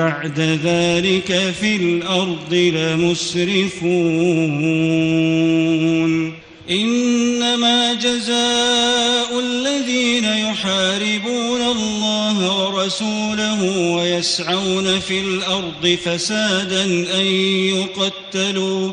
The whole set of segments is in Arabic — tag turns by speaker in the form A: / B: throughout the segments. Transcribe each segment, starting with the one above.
A: بعد ذلك في الأرض لمسرفون. إنما جزاء الذين يحاربون الله ورسوله ويسعون في الأرض فسادا أن يقتلوا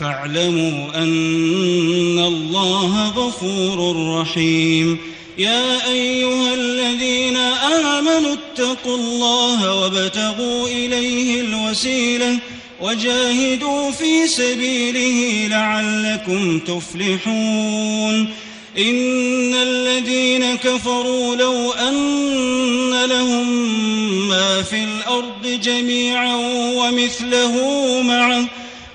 A: فاعلموا أن الله غفور رحيم. يا أيها الذين آمنوا اتقوا الله وابتغوا إليه الوسيلة وجاهدوا في سبيله لعلكم تفلحون. إن الذين كفروا لو أن لهم ما في الأرض جميعا ومثله معه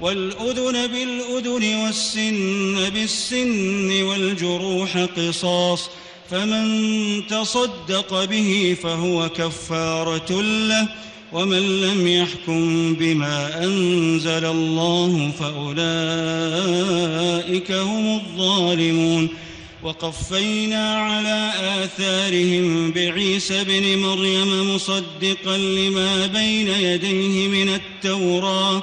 A: والأذن بالأذن والسن بالسن والجروح قصاص فمن تصدق به فهو كفارة له ومن لم يحكم بما أنزل الله فأولئك هم الظالمون. وقفينا على آثارهم بعيسى بن مريم مصدقا لما بين يديه من التوراة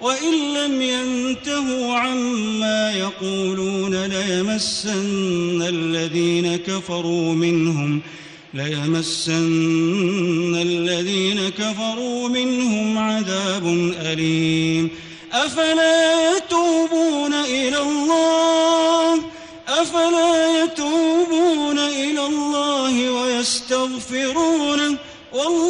A: وإن لم ينتهوا عما يقولون ليمسن الذين كفروا منهم ليمسن الذين كفروا منهم عذاب أليم. أفلا يتوبون إلى الله؟ أفلا يتوبون إلى الله ويستغفرونه؟ والله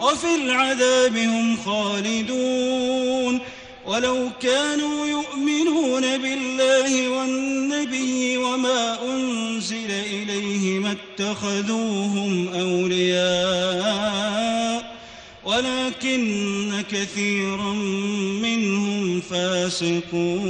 A: وفي العذاب هم خالدون. ولو كانوا يؤمنون بالله والنبي وما أنزل إليه ما اتخذوهم أولياء ولكن كثيرا منهم فاسقون.